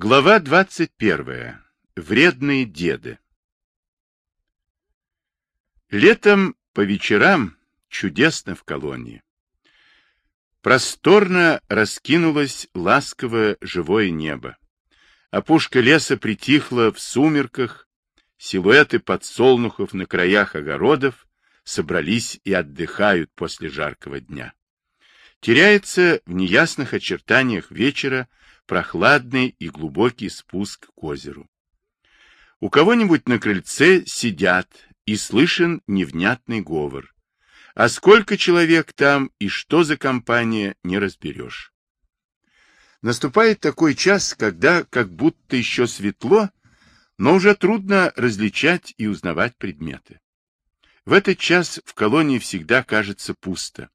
Глава 21. Вредные деды. Летом по вечерам чудесно в колонии. Просторно раскинулось ласковое живое небо. Опушка леса притихла в сумерках, силуэты подсолнухов на краях огородов собрались и отдыхают после жаркого дня. Теряется в неясных очертаниях вечера прохладный и глубокий спуск к озеру. У кого-нибудь на крыльце сидят, и слышен невнятный говор. А сколько человек там и что за компания, не разберешь. Наступает такой час, когда как будто еще светло, но уже трудно различать и узнавать предметы. В этот час в колонии всегда кажется пусто.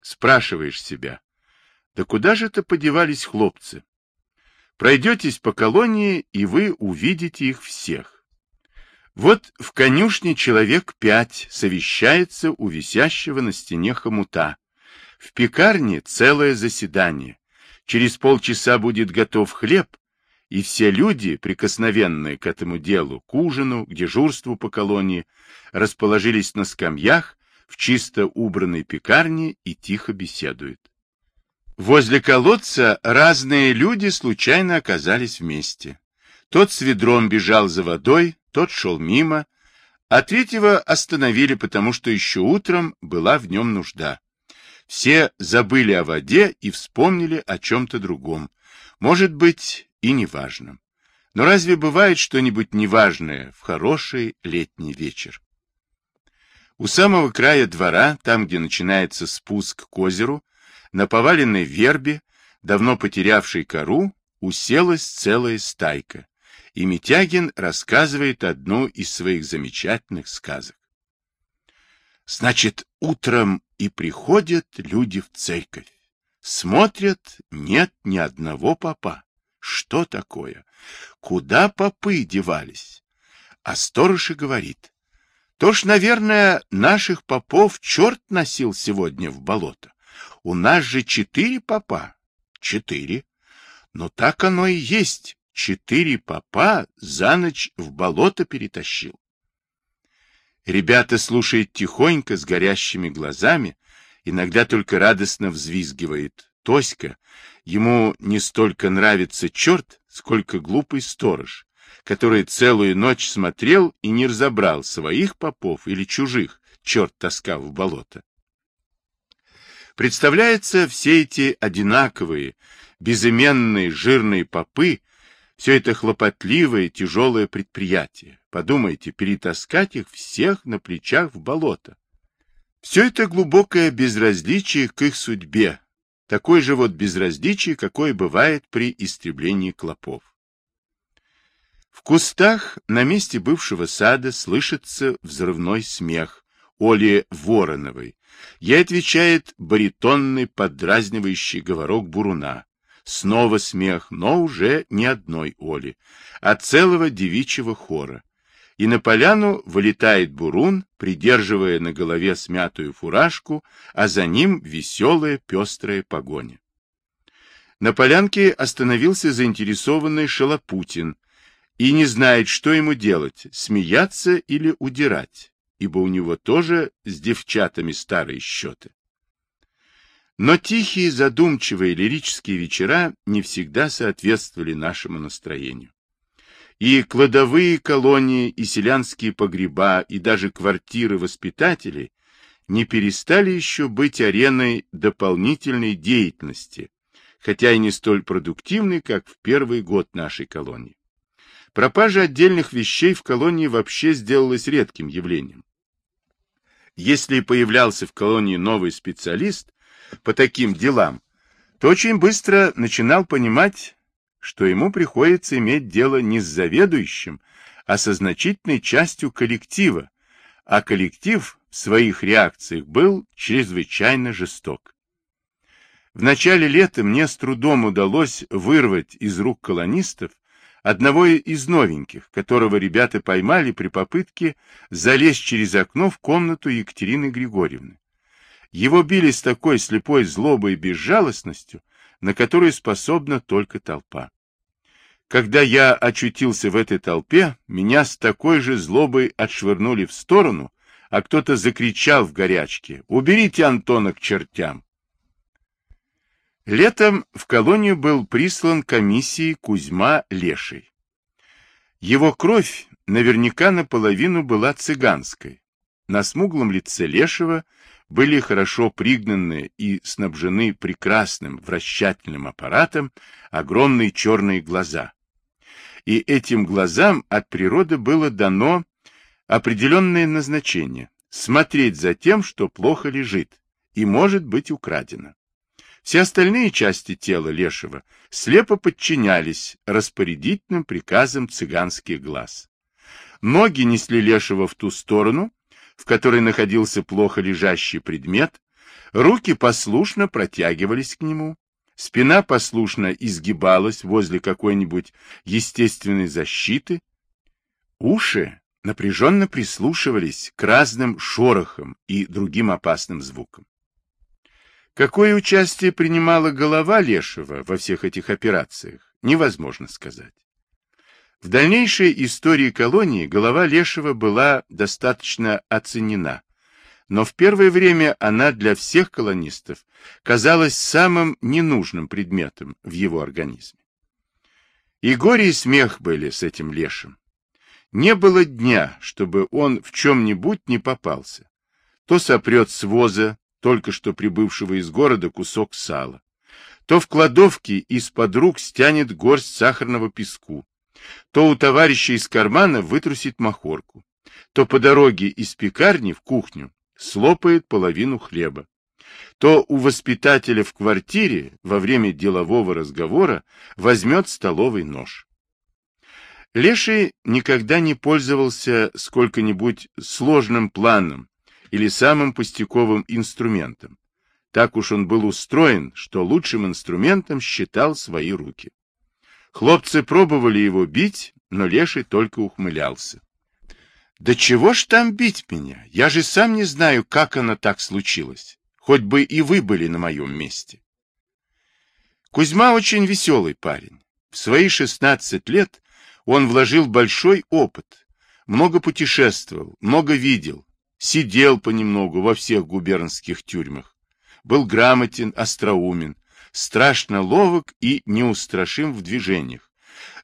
Спрашиваешь себя, да куда же это подевались хлопцы? Пройдетесь по колонии, и вы увидите их всех. Вот в конюшне человек пять совещается у висящего на стене хомута. В пекарне целое заседание. Через полчаса будет готов хлеб, и все люди, прикосновенные к этому делу, к ужину, к дежурству по колонии, расположились на скамьях в чисто убранной пекарне и тихо беседуют. Возле колодца разные люди случайно оказались вместе. Тот с ведром бежал за водой, тот шел мимо, а третьего остановили, потому что еще утром была в нем нужда. Все забыли о воде и вспомнили о чем-то другом, может быть, и неважном. Но разве бывает что-нибудь неважное в хороший летний вечер? У самого края двора, там, где начинается спуск к озеру, на поваленной вербе, давно потерявшей кору, уселась целая стайка, и Митягин рассказывает одну из своих замечательных сказок. Значит, утром и приходят люди в церковь. Смотрят, нет ни одного попа. Что такое? Куда попы девались? А сторож и говорит. То ж, наверное, наших попов черт носил сегодня в болото. У нас же четыре попа. Четыре. Но так оно и есть. Четыре попа за ночь в болото перетащил. Ребята слушают тихонько, с горящими глазами, иногда только радостно взвизгивает. Тоська, ему не столько нравится черт, сколько глупый сторож, который целую ночь смотрел и не разобрал, своих попов или чужих черт таскал в болото. Представляется, все эти одинаковые, безыменные, жирные попы, все это хлопотливое, тяжелое предприятие. Подумайте, перетаскать их всех на плечах в болото. Все это глубокое безразличие к их судьбе, такое же вот безразличие, какое бывает при истреблении клопов. В кустах на месте бывшего сада слышится взрывной смех Оли Вороновой, Ей отвечает баритонный подразнивающий говорок Буруна. Снова смех, но уже не одной Оли, а целого девичьего хора. И на поляну вылетает Бурун, придерживая на голове смятую фуражку, а за ним веселая пестрая погоня. На полянке остановился заинтересованный Шалопутин и не знает, что ему делать, смеяться или удирать ибо у него тоже с девчатами старые счеты. Но тихие, задумчивые лирические вечера не всегда соответствовали нашему настроению. И кладовые колонии, и селянские погреба, и даже квартиры воспитателей не перестали еще быть ареной дополнительной деятельности, хотя и не столь продуктивной, как в первый год нашей колонии. Пропажа отдельных вещей в колонии вообще сделалась редким явлением. Если появлялся в колонии новый специалист по таким делам, то очень быстро начинал понимать, что ему приходится иметь дело не с заведующим, а со значительной частью коллектива, а коллектив в своих реакциях был чрезвычайно жесток. В начале лета мне с трудом удалось вырвать из рук колонистов одного из новеньких, которого ребята поймали при попытке залезть через окно в комнату Екатерины Григорьевны. Его били с такой слепой злобой и безжалостностью, на которую способна только толпа. Когда я очутился в этой толпе, меня с такой же злобой отшвырнули в сторону, а кто-то закричал в горячке «Уберите Антона к чертям!». Летом в колонию был прислан комиссией Кузьма Леший. Его кровь наверняка наполовину была цыганской. На смуглом лице Лешего были хорошо пригнаны и снабжены прекрасным вращательным аппаратом огромные черные глаза. И этим глазам от природы было дано определенное назначение – смотреть за тем, что плохо лежит и может быть украдено. Все остальные части тела Лешего слепо подчинялись распорядительным приказам цыганских глаз. Ноги несли Лешего в ту сторону, в которой находился плохо лежащий предмет, руки послушно протягивались к нему, спина послушно изгибалась возле какой-нибудь естественной защиты, уши напряженно прислушивались к разным шорохам и другим опасным звукам. Какое участие принимала голова Лешего во всех этих операциях, невозможно сказать. В дальнейшей истории колонии голова Лешего была достаточно оценена, но в первое время она для всех колонистов казалась самым ненужным предметом в его организме. И горе и смех были с этим Лешим. Не было дня, чтобы он в чем-нибудь не попался. То сопрет с воза, только что прибывшего из города, кусок сала, то в кладовке из-под рук стянет горсть сахарного песку, то у товарища из кармана вытрусит махорку, то по дороге из пекарни в кухню слопает половину хлеба, то у воспитателя в квартире во время делового разговора возьмет столовый нож. Леший никогда не пользовался сколько-нибудь сложным планом или самым пустяковым инструментом. Так уж он был устроен, что лучшим инструментом считал свои руки. Хлопцы пробовали его бить, но Леший только ухмылялся. «Да чего ж там бить меня? Я же сам не знаю, как оно так случилось. Хоть бы и вы были на моем месте». Кузьма очень веселый парень. В свои шестнадцать лет он вложил большой опыт, много путешествовал, много видел, сидел понемногу во всех губернских тюрьмах, был грамотен, остроумен, страшно ловок и неустрашим в движениях,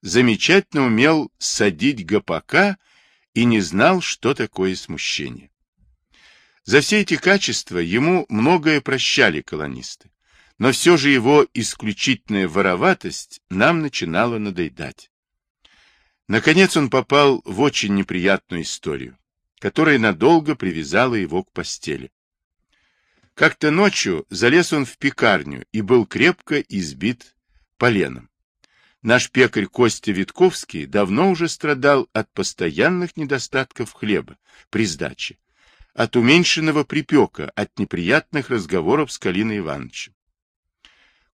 замечательно умел садить гопака и не знал, что такое смущение. За все эти качества ему многое прощали колонисты, но все же его исключительная вороватость нам начинала надоедать. Наконец он попал в очень неприятную историю, которая надолго привязала его к постели. Как-то ночью залез он в пекарню и был крепко избит поленом. Наш пекарь Костя Витковский давно уже страдал от постоянных недостатков хлеба при сдаче, от уменьшенного припека, от неприятных разговоров с Калиной Ивановичем.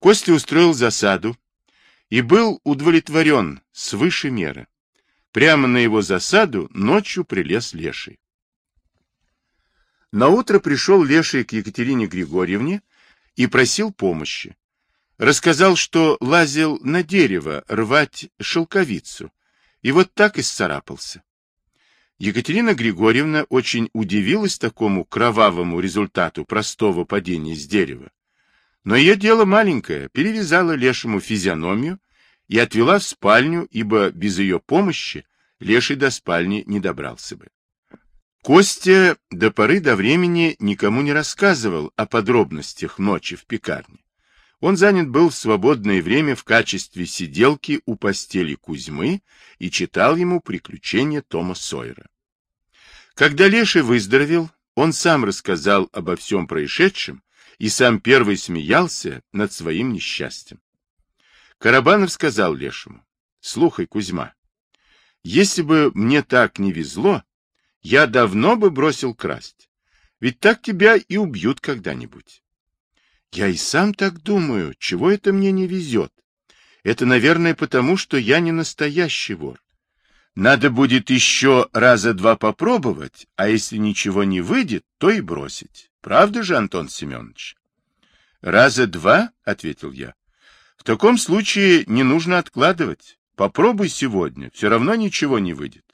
Костя устроил засаду и был удовлетворен свыше меры. Прямо на его засаду ночью прилез леший. Наутро пришел леший к Екатерине Григорьевне и просил помощи. Рассказал, что лазил на дерево рвать шелковицу, и вот так и сцарапался. Екатерина Григорьевна очень удивилась такому кровавому результату простого падения с дерева. Но ее дело маленькое, перевязала лешему физиономию и отвела в спальню, ибо без ее помощи леший до спальни не добрался бы. Костя до поры до времени никому не рассказывал о подробностях ночи в пекарне. Он занят был в свободное время в качестве сиделки у постели Кузьмы и читал ему приключения Тома Сойера. Когда Леший выздоровел, он сам рассказал обо всем происшедшем и сам первый смеялся над своим несчастьем. Карабанов сказал Лешему, «Слухай, Кузьма, если бы мне так не везло, я давно бы бросил красть. Ведь так тебя и убьют когда-нибудь. Я и сам так думаю, чего это мне не везет. Это, наверное, потому, что я не настоящий вор. Надо будет еще раза два попробовать, а если ничего не выйдет, то и бросить. Правда же, Антон Семенович? Раза два, — ответил я. В таком случае не нужно откладывать. Попробуй сегодня, все равно ничего не выйдет.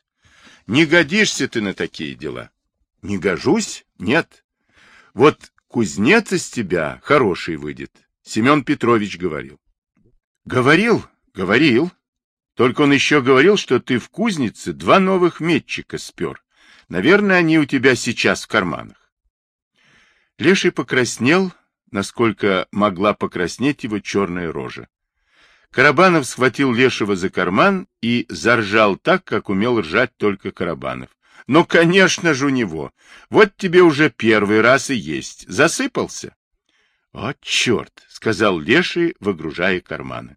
Не годишься ты на такие дела. Не гожусь? Нет. Вот кузнец из тебя хороший выйдет, Семен Петрович говорил. Говорил, говорил. Только он еще говорил, что ты в кузнице два новых метчика спер. Наверное, они у тебя сейчас в карманах. Леший покраснел, насколько могла покраснеть его черная рожа. Карабанов схватил Лешего за карман и заржал так, как умел ржать только Карабанов. Ну, конечно же, у него. Вот тебе уже первый раз и есть. Засыпался. — О, черт! — сказал Леший, выгружая карманы.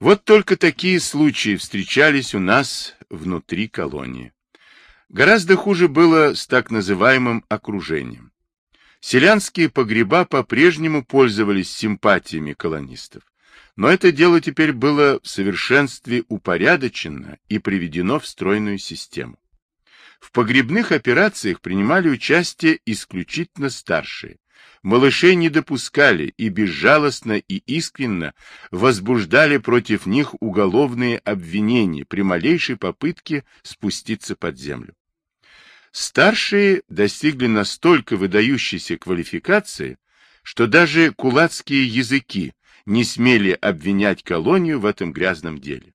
Вот только такие случаи встречались у нас внутри колонии. Гораздо хуже было с так называемым окружением. Селянские погреба по-прежнему пользовались симпатиями колонистов. Но это дело теперь было в совершенстве упорядочено и приведено в стройную систему. В погребных операциях принимали участие исключительно старшие. Малышей не допускали и безжалостно и искренно возбуждали против них уголовные обвинения при малейшей попытке спуститься под землю. Старшие достигли настолько выдающейся квалификации, что даже кулацкие языки не смели обвинять колонию в этом грязном деле.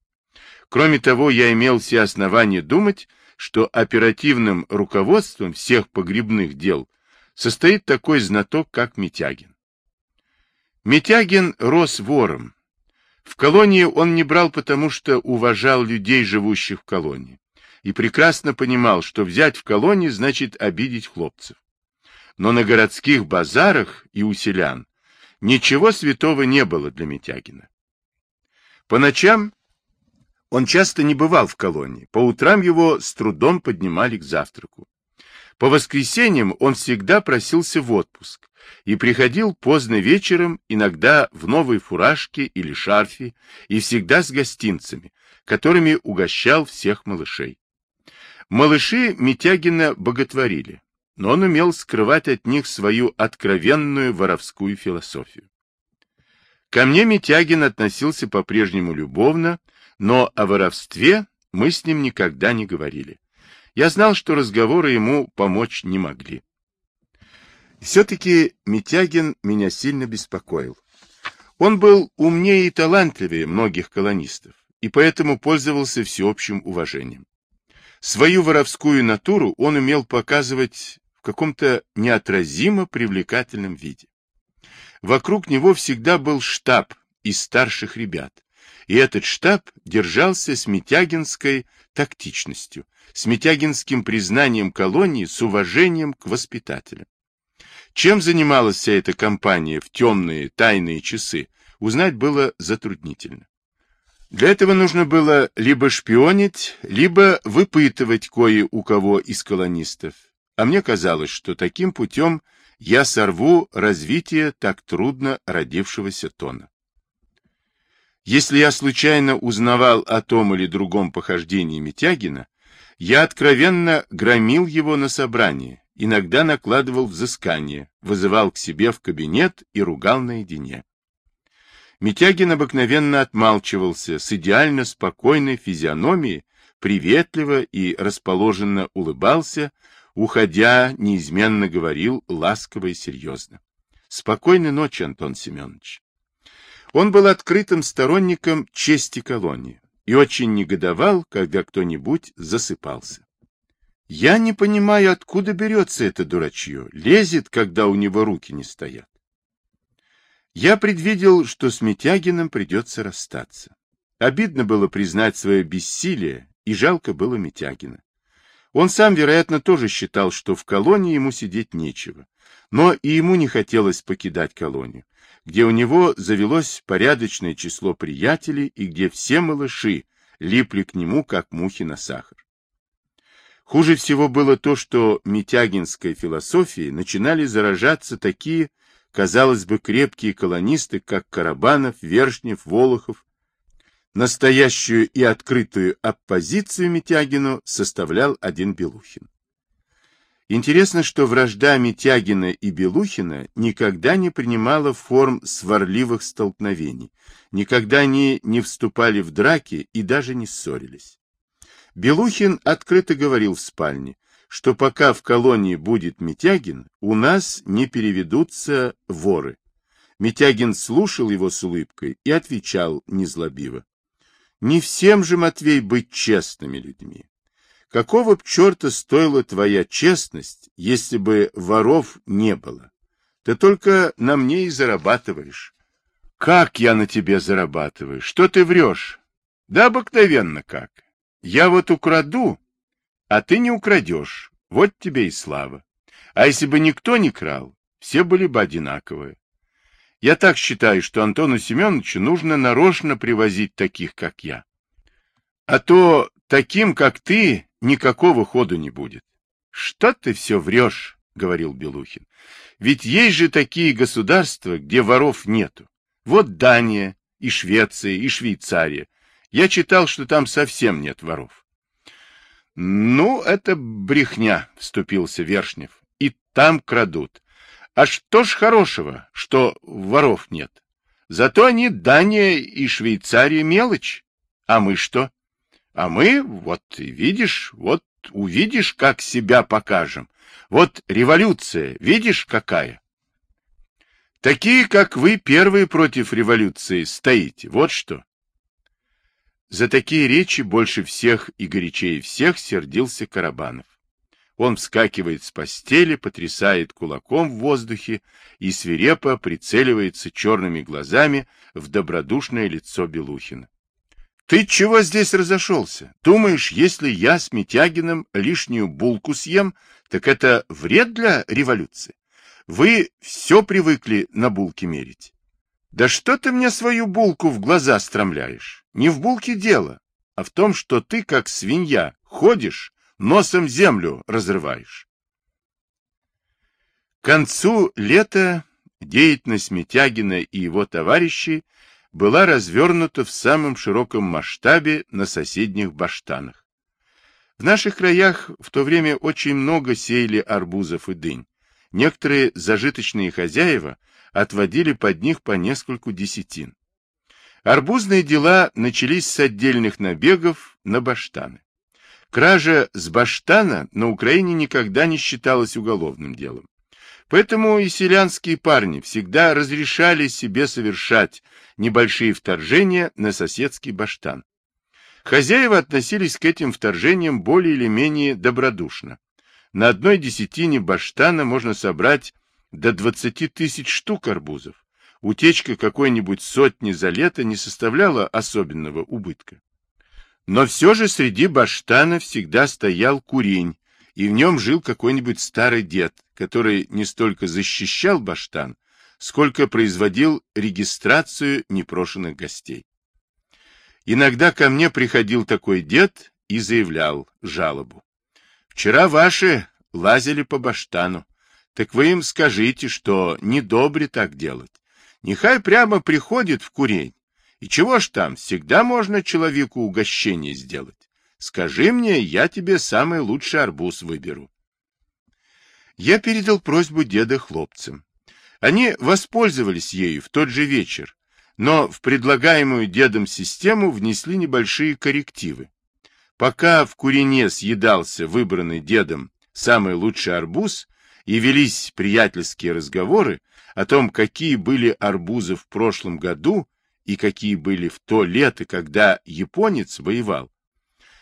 Кроме того, я имел все основания думать, что оперативным руководством всех погребных дел состоит такой знаток, как Митягин. Митягин рос вором. В колонии он не брал, потому что уважал людей, живущих в колонии и прекрасно понимал, что взять в колонии значит обидеть хлопцев. Но на городских базарах и у селян ничего святого не было для Митягина. По ночам он часто не бывал в колонии, по утрам его с трудом поднимали к завтраку. По воскресеньям он всегда просился в отпуск и приходил поздно вечером, иногда в новой фуражке или шарфе, и всегда с гостинцами, которыми угощал всех малышей. Малыши Митягина боготворили, но он умел скрывать от них свою откровенную воровскую философию. Ко мне Митягин относился по-прежнему любовно, но о воровстве мы с ним никогда не говорили. Я знал, что разговоры ему помочь не могли. Все-таки Митягин меня сильно беспокоил. Он был умнее и талантливее многих колонистов, и поэтому пользовался всеобщим уважением. Свою воровскую натуру он умел показывать в каком-то неотразимо привлекательном виде. Вокруг него всегда был штаб из старших ребят, и этот штаб держался с митягинской тактичностью, с митягинским признанием колонии, с уважением к воспитателям. Чем занималась вся эта компания в темные тайные часы, узнать было затруднительно. Для этого нужно было либо шпионить, либо выпытывать кое у кого из колонистов. А мне казалось, что таким путем я сорву развитие так трудно родившегося тона. Если я случайно узнавал о том или другом похождении Митягина, я откровенно громил его на собрании, иногда накладывал взыскание, вызывал к себе в кабинет и ругал наедине. Митягин обыкновенно отмалчивался с идеально спокойной физиономией, приветливо и расположенно улыбался, уходя, неизменно говорил ласково и серьезно. Спокойной ночи, Антон Семенович. Он был открытым сторонником чести колонии и очень негодовал, когда кто-нибудь засыпался. Я не понимаю, откуда берется это дурачье, лезет, когда у него руки не стоят. Я предвидел, что с Митягиным придется расстаться. Обидно было признать свое бессилие, и жалко было Митягина. Он сам, вероятно, тоже считал, что в колонии ему сидеть нечего, но и ему не хотелось покидать колонию, где у него завелось порядочное число приятелей и где все малыши липли к нему, как мухи на сахар. Хуже всего было то, что митягинской философией начинали заражаться такие казалось бы, крепкие колонисты, как Карабанов, Вершнев, Волохов, настоящую и открытую оппозицию Митягину составлял один Белухин. Интересно, что вражда Митягина и Белухина никогда не принимала форм сварливых столкновений, никогда они не вступали в драки и даже не ссорились. Белухин открыто говорил в спальне, что пока в колонии будет Митягин, у нас не переведутся воры. Митягин слушал его с улыбкой и отвечал незлобиво. Не всем же, Матвей, быть честными людьми. Какого б черта стоила твоя честность, если бы воров не было? Ты только на мне и зарабатываешь. Как я на тебе зарабатываю? Что ты врешь? Да обыкновенно как. Я вот украду, а ты не украдешь. Вот тебе и слава. А если бы никто не крал, все были бы одинаковые. Я так считаю, что Антону Семеновичу нужно нарочно привозить таких, как я. А то таким, как ты, никакого ходу не будет. — Что ты все врешь, — говорил Белухин. — Ведь есть же такие государства, где воров нету. Вот Дания, и Швеция, и Швейцария. Я читал, что там совсем нет воров. — Ну, это брехня, — вступился Вершнев. — И там крадут. А что ж хорошего, что воров нет? Зато они, Дания и Швейцария, мелочь. А мы что? А мы, вот видишь, вот увидишь, как себя покажем. Вот революция, видишь, какая? Такие, как вы, первые против революции стоите. Вот что. За такие речи больше всех и горячее всех сердился Карабанов. Он вскакивает с постели, потрясает кулаком в воздухе и свирепо прицеливается черными глазами в добродушное лицо Белухина. Ты чего здесь разошелся? Думаешь, если я с Митягиным лишнюю булку съем, так это вред для революции? Вы все привыкли на булки мерить. Да что ты мне свою булку в глаза стромляешь? Не в булке дело, а в том, что ты, как свинья, ходишь, носом землю разрываешь. К концу лета деятельность Митягина и его товарищей была развернута в самом широком масштабе на соседних баштанах. В наших краях в то время очень много сеяли арбузов и дынь. Некоторые зажиточные хозяева отводили под них по нескольку десятин. Арбузные дела начались с отдельных набегов на баштаны. Кража с баштана на Украине никогда не считалась уголовным делом. Поэтому и селянские парни всегда разрешали себе совершать небольшие вторжения на соседский баштан. Хозяева относились к этим вторжениям более или менее добродушно. На одной десятине баштана можно собрать до 20 тысяч штук арбузов. Утечка какой-нибудь сотни за лето не составляла особенного убытка. Но все же среди баштана всегда стоял курень, и в нем жил какой-нибудь старый дед, который не столько защищал баштан, сколько производил регистрацию непрошенных гостей. Иногда ко мне приходил такой дед и заявлял жалобу. «Вчера ваши лазили по баштану, так вы им скажите, что недобре так делать. Нехай прямо приходит в курень. И чего ж там, всегда можно человеку угощение сделать. Скажи мне, я тебе самый лучший арбуз выберу. Я передал просьбу деда хлопцам. Они воспользовались ею в тот же вечер, но в предлагаемую дедом систему внесли небольшие коррективы. Пока в Курине съедался выбранный дедом самый лучший арбуз и велись приятельские разговоры о том, какие были арбузы в прошлом году и какие были в то лето, когда японец воевал,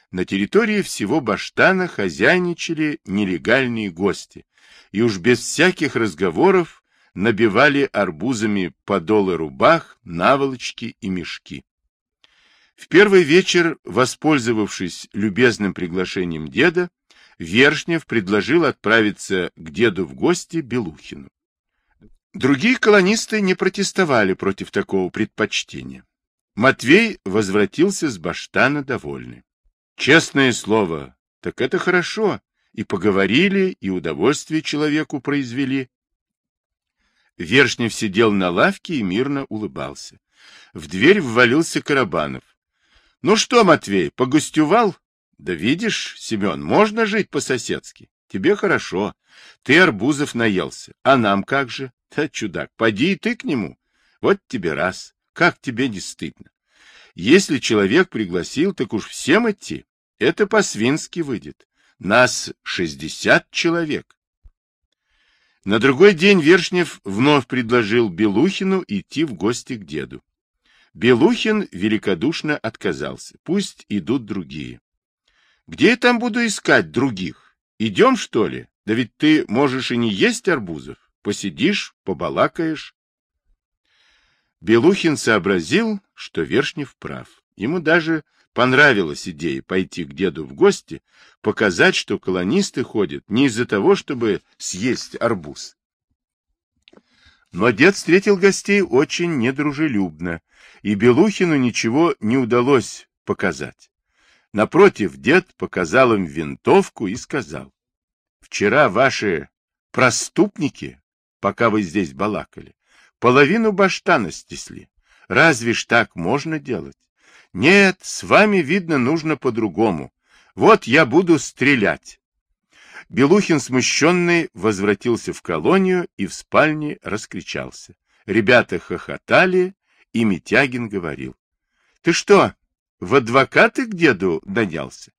на территории всего Баштана хозяйничали нелегальные гости, и уж без всяких разговоров набивали арбузами подолы рубах, наволочки и мешки. В первый вечер, воспользовавшись любезным приглашением деда, Вершнев предложил отправиться к деду в гости Белухину. Другие колонисты не протестовали против такого предпочтения. Матвей возвратился с Баштана довольный. Честное слово, так это хорошо. И поговорили, и удовольствие человеку произвели. Вершнев сидел на лавке и мирно улыбался. В дверь ввалился Карабанов. — Ну что, Матвей, погостювал? — Да видишь, Семен, можно жить по-соседски. Тебе хорошо. Ты арбузов наелся. А нам как же? Да, чудак, поди и ты к нему. Вот тебе раз. Как тебе не стыдно? Если человек пригласил, так уж всем идти. Это по-свински выйдет. Нас шестьдесят человек. На другой день Вершнев вновь предложил Белухину идти в гости к деду. Белухин великодушно отказался. Пусть идут другие. Где я там буду искать других? Идем, что ли? Да ведь ты можешь и не есть арбузов. Посидишь, побалакаешь. Белухин сообразил, что Вершнев прав. Ему даже понравилась идея пойти к деду в гости, показать, что колонисты ходят не из-за того, чтобы съесть арбуз. Но дед встретил гостей очень недружелюбно, и Белухину ничего не удалось показать. Напротив, дед показал им винтовку и сказал, «Вчера ваши проступники, пока вы здесь балакали, половину баштана стесли. Разве ж так можно делать? Нет, с вами, видно, нужно по-другому. Вот я буду стрелять. Белухин, смущенный, возвратился в колонию и в спальне раскричался. Ребята хохотали, и Митягин говорил. — Ты что, в адвокаты к деду нанялся?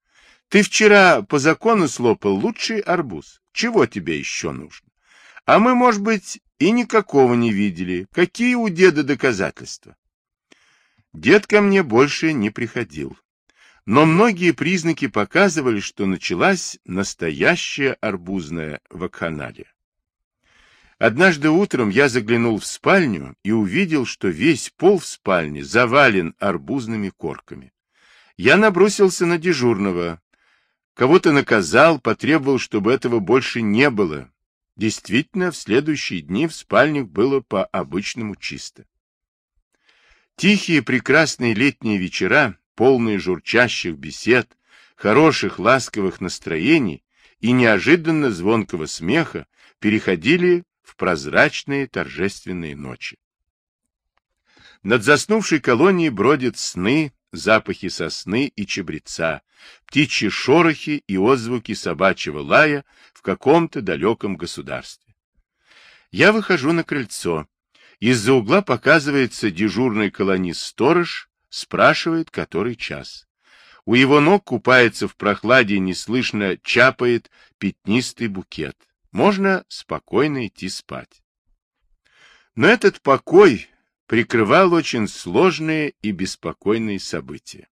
Ты вчера по закону слопал лучший арбуз. Чего тебе еще нужно? А мы, может быть, и никакого не видели. Какие у деда доказательства? Дед ко мне больше не приходил. Но многие признаки показывали, что началась настоящая арбузная вакханалия. Однажды утром я заглянул в спальню и увидел, что весь пол в спальне завален арбузными корками. Я набросился на дежурного, кого-то наказал, потребовал, чтобы этого больше не было. Действительно, в следующие дни в спальнях было по-обычному чисто. Тихие прекрасные летние вечера полные журчащих бесед, хороших ласковых настроений и неожиданно звонкого смеха, переходили в прозрачные торжественные ночи. Над заснувшей колонией бродят сны, запахи сосны и чебреца, птичьи шорохи и отзвуки собачьего лая в каком-то далеком государстве. Я выхожу на крыльцо. Из-за угла показывается дежурный колонист-сторож спрашивает, который час. У его ног купается в прохладе неслышно чапает пятнистый букет. Можно спокойно идти спать. Но этот покой прикрывал очень сложные и беспокойные события.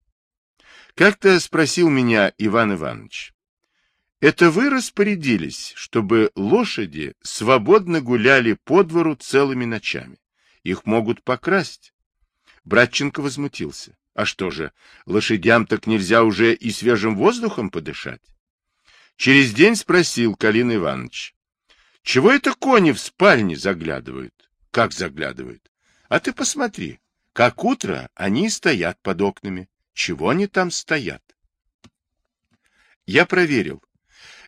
Как-то спросил меня Иван Иванович, это вы распорядились, чтобы лошади свободно гуляли по двору целыми ночами? Их могут покрасть. Братченко возмутился. А что же, лошадям так нельзя уже и свежим воздухом подышать? Через день спросил Калин Иванович. Чего это кони в спальне заглядывают? Как заглядывают? А ты посмотри, как утро они стоят под окнами. Чего они там стоят? Я проверил.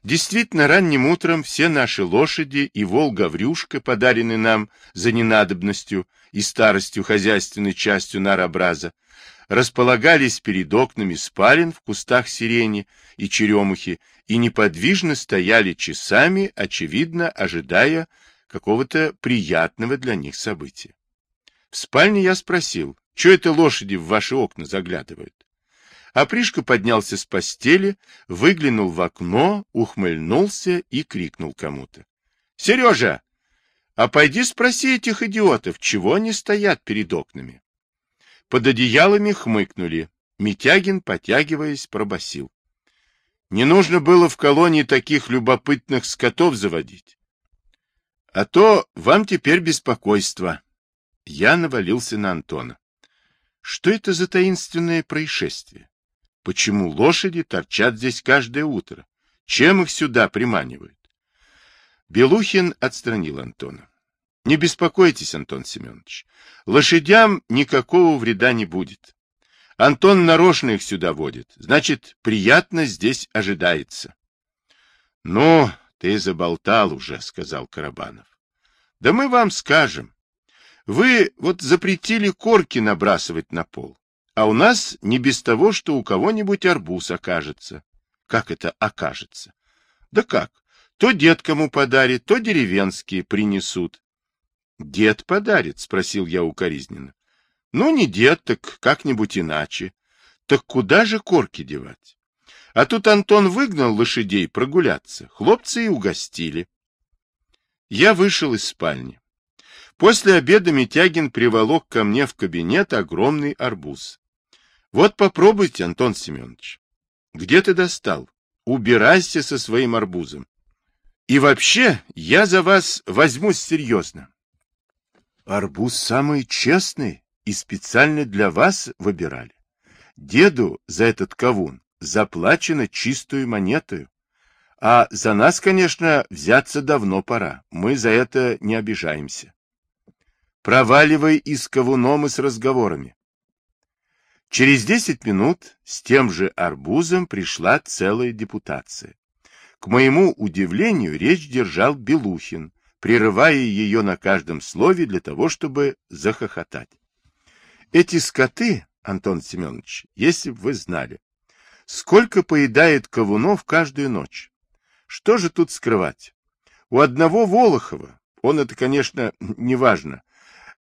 Действительно, ранним утром все наши лошади и Волга-Врюшка, подаренные нам за ненадобностью и старостью хозяйственной частью нарабраза, располагались перед окнами спален в кустах сирени и черемухи и неподвижно стояли часами, очевидно, ожидая какого-то приятного для них события. В спальне я спросил, что это лошади в ваши окна заглядывают? Апришка поднялся с постели, выглянул в окно, ухмыльнулся и крикнул кому-то. — Сережа, а пойди спроси этих идиотов, чего они стоят перед окнами. Под одеялами хмыкнули. Митягин, потягиваясь, пробасил. Не нужно было в колонии таких любопытных скотов заводить. А то вам теперь беспокойство. Я навалился на Антона. Что это за таинственное происшествие? Почему лошади торчат здесь каждое утро? Чем их сюда приманивают? Белухин отстранил Антона. Не беспокойтесь, Антон Семенович. Лошадям никакого вреда не будет. Антон нарочно их сюда водит. Значит, приятно здесь ожидается. — Ну, ты заболтал уже, — сказал Карабанов. — Да мы вам скажем. Вы вот запретили корки набрасывать на пол. А у нас не без того, что у кого-нибудь арбуз окажется. Как это окажется? Да как? То дед кому подарит, то деревенские принесут. — Дед подарит? — спросил я укоризненно. — Ну, не дед, так как-нибудь иначе. Так куда же корки девать? А тут Антон выгнал лошадей прогуляться. Хлопцы и угостили. Я вышел из спальни. После обеда Митягин приволок ко мне в кабинет огромный арбуз. Вот попробуйте, Антон Семенович. Где ты достал? Убирайся со своим арбузом. И вообще, я за вас возьмусь серьезно. Арбуз самый честный и специально для вас выбирали. Деду за этот кавун заплачено чистую монетою. А за нас, конечно, взяться давно пора. Мы за это не обижаемся. Проваливай и с кавуном, и с разговорами. Через десять минут с тем же арбузом пришла целая депутация. К моему удивлению, речь держал Белухин, прерывая ее на каждом слове для того, чтобы захохотать. Эти скоты, Антон Семенович, если бы вы знали, сколько поедает кавунов каждую ночь. Что же тут скрывать? У одного Волохова, он это, конечно, не важно,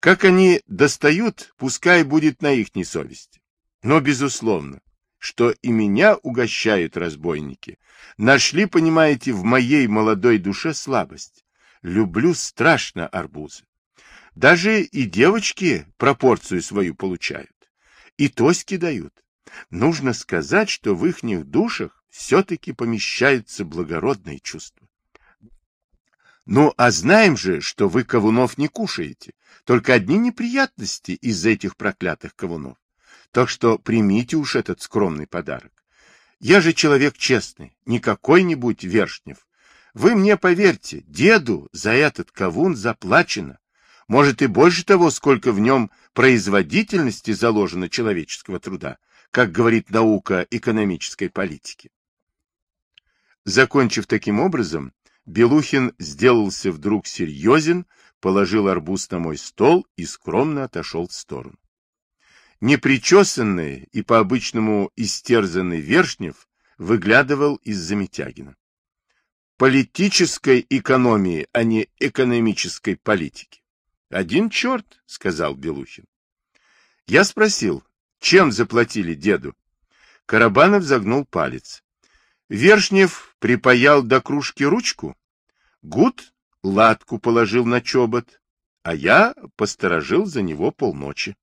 как они достают, пускай будет на ихней совести. Но, безусловно, что и меня угощают разбойники, нашли, понимаете, в моей молодой душе слабость. Люблю страшно арбузы. Даже и девочки пропорцию свою получают. И тоськи дают. Нужно сказать, что в ихних душах все-таки помещаются благородные чувства. Ну, а знаем же, что вы кавунов не кушаете. Только одни неприятности из-за этих проклятых кавунов. Так что примите уж этот скромный подарок. Я же человек честный, не какой-нибудь Вершнев. Вы мне поверьте, деду за этот кавун заплачено. Может и больше того, сколько в нем производительности заложено человеческого труда, как говорит наука экономической политики. Закончив таким образом, Белухин сделался вдруг серьезен, положил арбуз на мой стол и скромно отошел в сторону. Непричесанный и по-обычному истерзанный Вершнев выглядывал из-за Митягина. Политической экономии, а не экономической политики. Один черт, сказал Белухин. Я спросил, чем заплатили деду? Карабанов загнул палец. Вершнев припаял до кружки ручку, Гуд латку положил на чобот, а я посторожил за него полночи.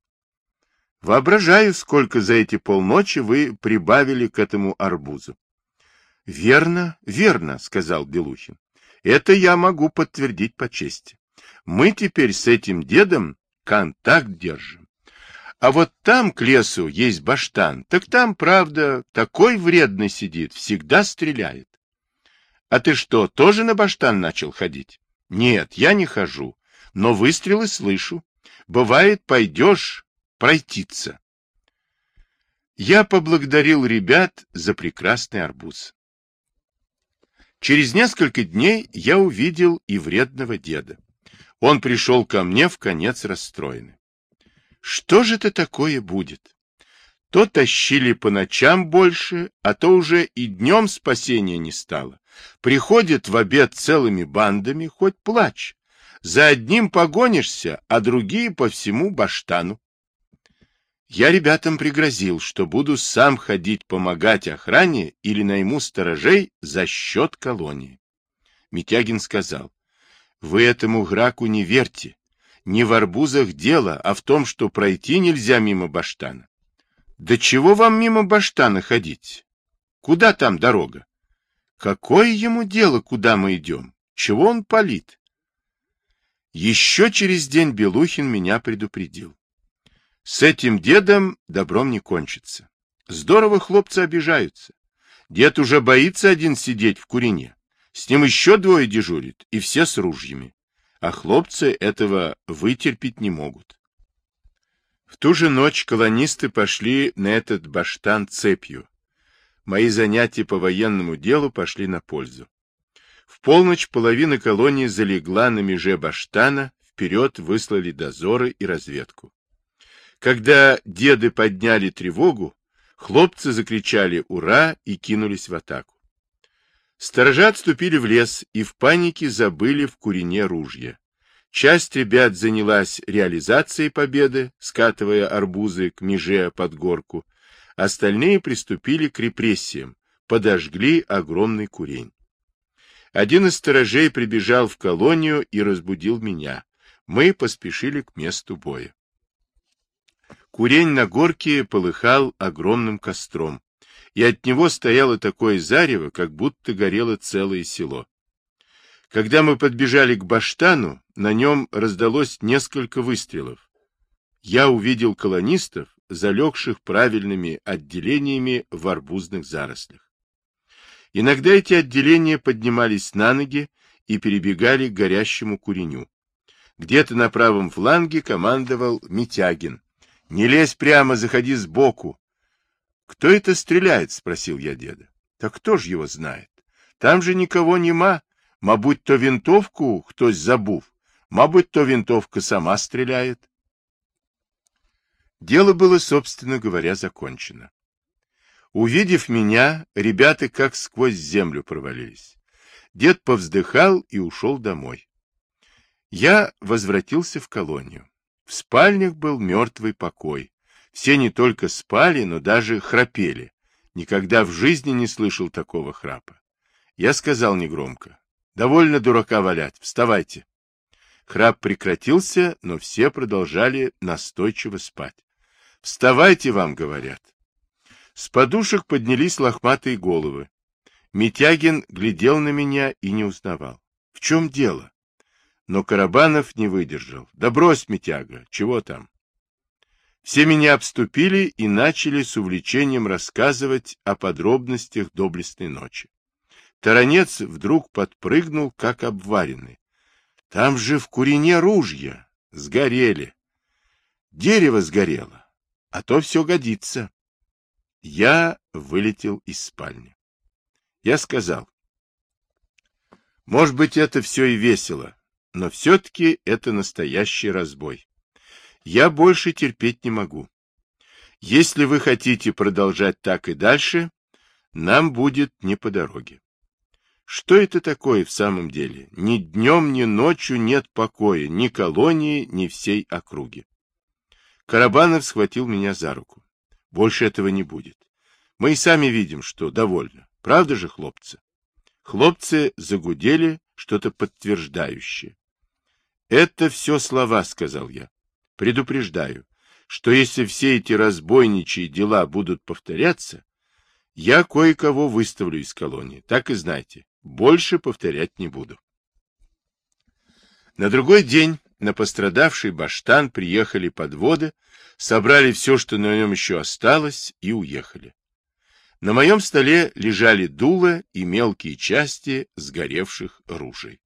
Воображаю, сколько за эти полночи вы прибавили к этому арбузу. — Верно, верно, — сказал Белухин. — Это я могу подтвердить по чести. Мы теперь с этим дедом контакт держим. А вот там к лесу есть баштан, так там, правда, такой вредный сидит, всегда стреляет. А ты что, тоже на баштан начал ходить? Нет, я не хожу, но выстрелы слышу. Бывает, пойдешь пройтиться. Я поблагодарил ребят за прекрасный арбуз. Через несколько дней я увидел и вредного деда. Он пришел ко мне в конец расстроенный. Что же это такое будет? То тащили по ночам больше, а то уже и днем спасения не стало. Приходят в обед целыми бандами, хоть плачь. За одним погонишься, а другие по всему баштану. Я ребятам пригрозил, что буду сам ходить помогать охране или найму сторожей за счет колонии. Митягин сказал, вы этому граку не верьте. Не в арбузах дело, а в том, что пройти нельзя мимо баштана. Да чего вам мимо баштана ходить? Куда там дорога? Какое ему дело, куда мы идем? Чего он палит? Еще через день Белухин меня предупредил. С этим дедом добром не кончится. Здорово хлопцы обижаются. Дед уже боится один сидеть в курине. С ним еще двое дежурит, и все с ружьями а хлопцы этого вытерпеть не могут. В ту же ночь колонисты пошли на этот баштан цепью. Мои занятия по военному делу пошли на пользу. В полночь половина колонии залегла на меже баштана, вперед выслали дозоры и разведку. Когда деды подняли тревогу, хлопцы закричали «Ура!» и кинулись в атаку. Сторожа отступили в лес и в панике забыли в курине ружья. Часть ребят занялась реализацией победы, скатывая арбузы к меже под горку. Остальные приступили к репрессиям, подожгли огромный курень. Один из сторожей прибежал в колонию и разбудил меня. Мы поспешили к месту боя. Курень на горке полыхал огромным костром, и от него стояло такое зарево, как будто горело целое село. Когда мы подбежали к баштану, на нем раздалось несколько выстрелов. Я увидел колонистов, залегших правильными отделениями в арбузных зарослях. Иногда эти отделения поднимались на ноги и перебегали к горящему куреню. Где-то на правом фланге командовал Митягин. «Не лезь прямо, заходи сбоку». «Кто это стреляет?» — спросил я деда. «Так кто ж его знает? Там же никого нема. Мабуть, то винтовку хтось забув. Мабуть, то винтовка сама стреляет». Дело было, собственно говоря, закончено. Увидев меня, ребята как сквозь землю провалились. Дед повздыхал и ушел домой. Я возвратился в колонию. В спальнях был мертвый покой. Все не только спали, но даже храпели. Никогда в жизни не слышал такого храпа. Я сказал негромко. «Довольно дурака валять. Вставайте». Храп прекратился, но все продолжали настойчиво спать. «Вставайте, вам говорят». С подушек поднялись лохматые головы. Митягин глядел на меня и не узнавал. В чем дело? Но Карабанов не выдержал. Да брось, Митяга, чего там? Все меня обступили и начали с увлечением рассказывать о подробностях доблестной ночи. Таранец вдруг подпрыгнул, как обваренный. Там же в курине ружья сгорели. Дерево сгорело, а то все годится. Я вылетел из спальни. Я сказал, может быть, это все и весело, но все-таки это настоящий разбой. Я больше терпеть не могу. Если вы хотите продолжать так и дальше, нам будет не по дороге. Что это такое в самом деле? Ни днем, ни ночью нет покоя, ни колонии, ни всей округи. Карабанов схватил меня за руку. Больше этого не будет. Мы и сами видим, что довольно. Правда же, хлопцы? Хлопцы загудели что-то подтверждающее. Это все слова, сказал я. Предупреждаю, что если все эти разбойничьи дела будут повторяться, я кое-кого выставлю из колонии. Так и знайте, больше повторять не буду. На другой день на пострадавший баштан приехали подводы, собрали все, что на нем еще осталось, и уехали. На моем столе лежали дуло и мелкие части сгоревших ружей.